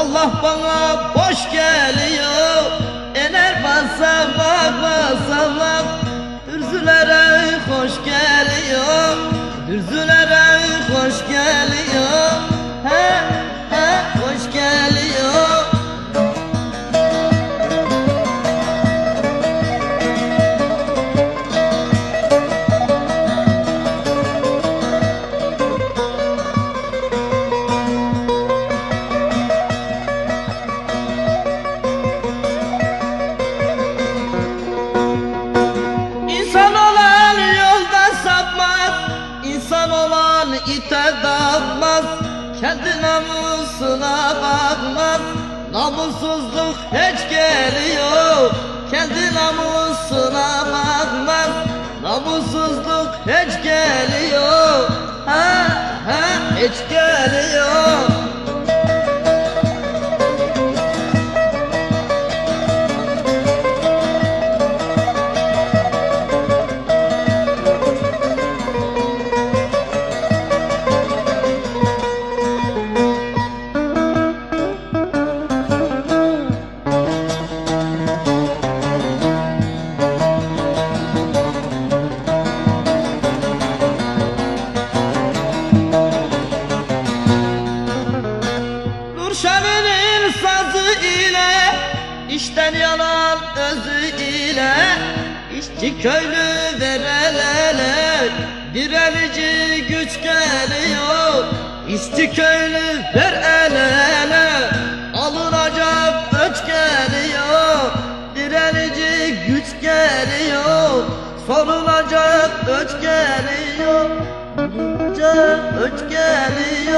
Allah bana boş geliyor. Ener basamak basamak Dürzülere hoş geliyor. Dürzülere hoş geliyor olan ite dalmaz Kendi namusuna bakmaz. Namussuzluk hiç geliyor Kendi namusuna bakmaz. Namussuzluk hiç geliyor işten yanan özü ile işçi köylü ver el ele direnici güç geliyor. İşçi köylü ver el ele alınacak öç geliyor. Direnici güç geliyor sorulacak öç geliyor. Alınacak öç geliyor